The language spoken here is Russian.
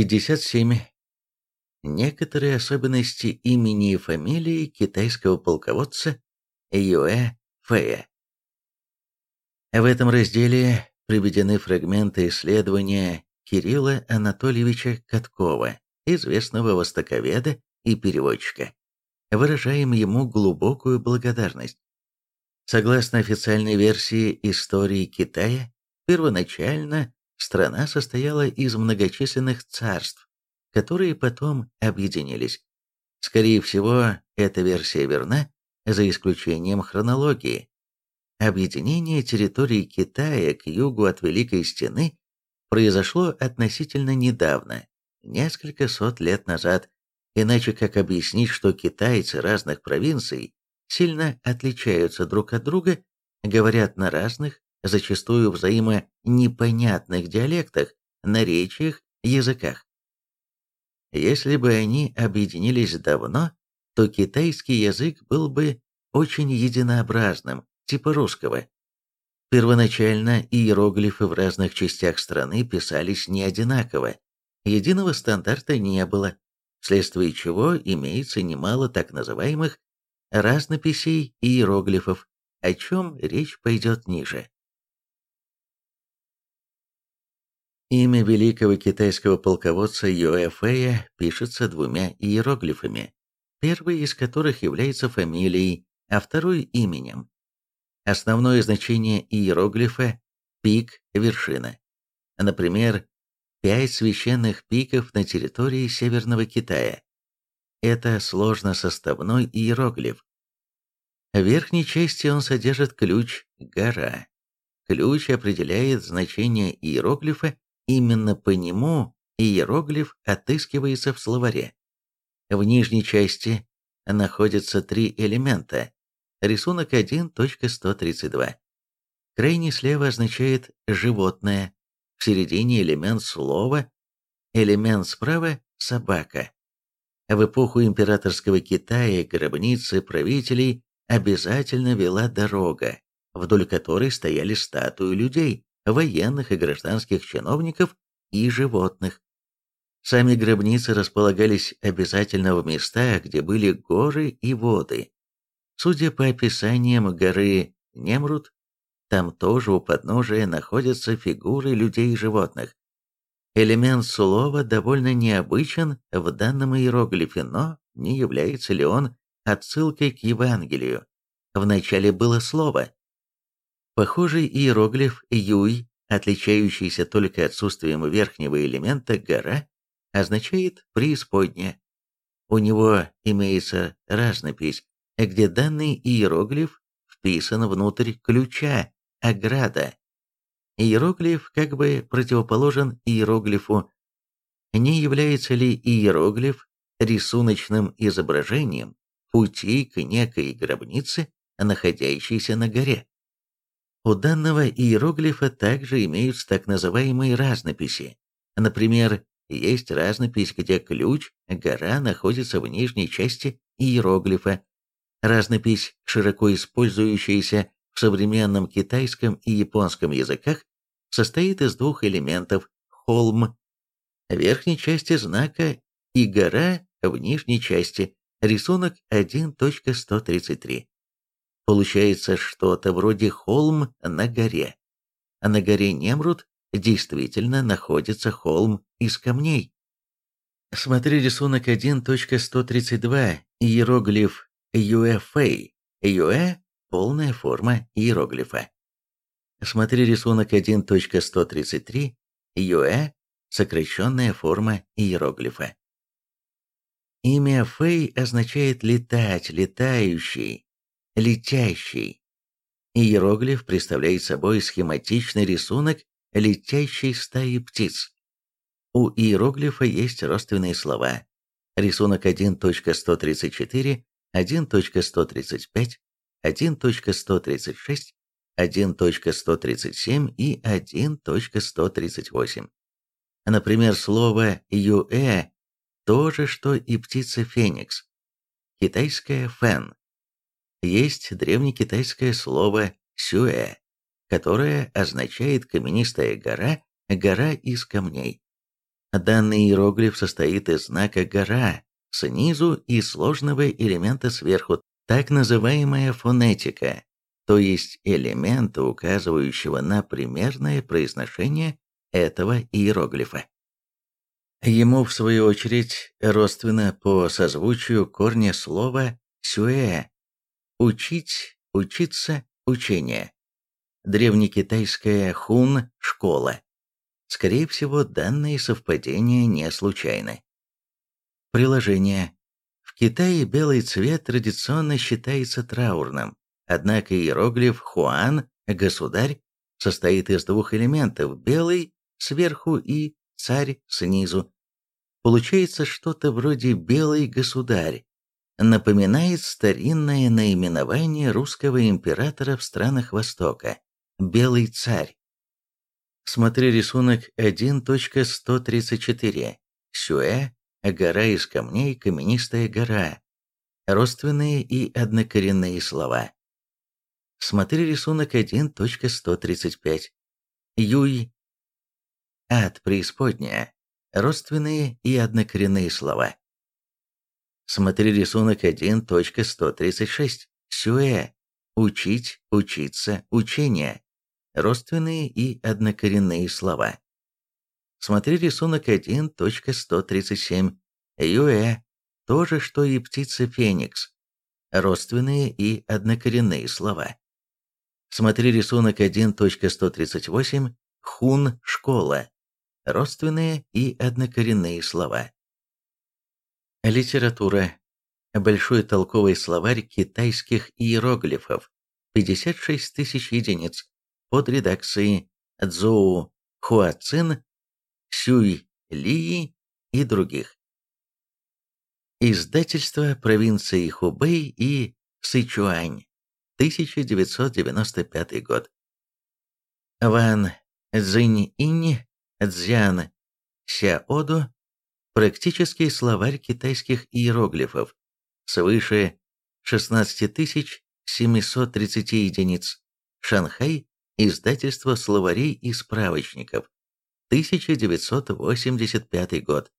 57. Некоторые особенности имени и фамилии китайского полководца Юэ Фэя. В этом разделе приведены фрагменты исследования Кирилла Анатольевича Каткова, известного востоковеда и переводчика. Выражаем ему глубокую благодарность. Согласно официальной версии истории Китая, первоначально страна состояла из многочисленных царств, которые потом объединились. Скорее всего, эта версия верна, за исключением хронологии. Объединение территории Китая к югу от Великой Стены произошло относительно недавно, несколько сот лет назад, иначе как объяснить, что китайцы разных провинций сильно отличаются друг от друга, говорят на разных, зачастую взаимонепонятных диалектах, наречиях, языках. Если бы они объединились давно, то китайский язык был бы очень единообразным, типа русского. Первоначально иероглифы в разных частях страны писались не одинаково, единого стандарта не было, вследствие чего имеется немало так называемых разнописей иероглифов, о чем речь пойдет ниже. Имя великого китайского полководца Юэ Фэя пишется двумя иероглифами, первый из которых является фамилией, а второй – именем. Основное значение иероглифа – пик, вершина. Например, пять священных пиков на территории Северного Китая. Это сложносоставной иероглиф. В верхней части он содержит ключ «гора». Ключ определяет значение иероглифа Именно по нему иероглиф отыскивается в словаре. В нижней части находятся три элемента. Рисунок 1.132. Крайний слева означает «животное», в середине элемент слова, элемент справа – собака. В эпоху императорского Китая гробницы правителей обязательно вела дорога, вдоль которой стояли статуи людей, военных и гражданских чиновников и животных. Сами гробницы располагались обязательно в местах, где были горы и воды. Судя по описаниям горы Немрут, там тоже у подножия находятся фигуры людей и животных. Элемент слова довольно необычен в данном иероглифе, но не является ли он отсылкой к Евангелию? Вначале было слово, Похожий иероглиф «юй», отличающийся только отсутствием верхнего элемента «гора», означает «преисподняя». У него имеется разнопись, где данный иероглиф вписан внутрь ключа «ограда». Иероглиф как бы противоположен иероглифу. Не является ли иероглиф рисуночным изображением пути к некой гробнице, находящейся на горе? У данного иероглифа также имеются так называемые разнописи. Например, есть разнопись, где ключ, гора находится в нижней части иероглифа. Разнопись, широко использующаяся в современном китайском и японском языках, состоит из двух элементов – холм, верхней части знака и гора в нижней части, рисунок 1.133. Получается что-то вроде холм на горе. А на горе Немрут действительно находится холм из камней. Смотри рисунок 1.132, иероглиф UFA. UA – полная форма иероглифа. Смотри рисунок 1.133, UA – сокращенная форма иероглифа. Имя Фэй означает «летать», «летающий», летящий. Иероглиф представляет собой схематичный рисунок летящей стаи птиц. У иероглифа есть родственные слова. Рисунок 1.134, 1.135, 1.136, 1.137 и 1.138. Например, слово «юэ» – то же, что и птица феникс. Китайская «фэн» есть древнекитайское слово «сюэ», которое означает каменистая гора, гора из камней. Данный иероглиф состоит из знака «гора» снизу и сложного элемента сверху, так называемая фонетика, то есть элемента, указывающего на примерное произношение этого иероглифа. Ему, в свою очередь, родственно по созвучию корня слова «сюэ» – «учить», «учиться», «учение». Древнекитайская «хун» – «школа». Скорее всего, данные совпадения не случайны. Приложение. В Китае белый цвет традиционно считается траурным, однако иероглиф «хуан» – «государь» состоит из двух элементов – белый сверху и царь снизу. Получается что-то вроде «белый государь». Напоминает старинное наименование русского императора в странах Востока – «белый царь». Смотри рисунок 1.134. Сюэ – гора из камней, каменистая гора. Родственные и однокоренные слова. Смотри рисунок 1.135. Юй – ад, преисподняя. Родственные и однокоренные слова. Смотри рисунок 1.136. Сюэ – учить, учиться, учение родственные и однокоренные слова. Смотри рисунок 1.137. Юэ – то же, что и птица Феникс. Родственные и однокоренные слова. Смотри рисунок 1.138. Хун – школа. Родственные и однокоренные слова. Литература. Большой толковый словарь китайских иероглифов. 56 тысяч единиц под редакцией Цзоу Хуацин, Сюй Ли и других. Издательство провинции Хубэй и Сычуань, 1995 год. Ван Цзинь-инь, Цзян Сяоду, практический словарь китайских иероглифов, свыше 16 730 единиц, Шанхай, Издательство словарей и справочников. 1985 год.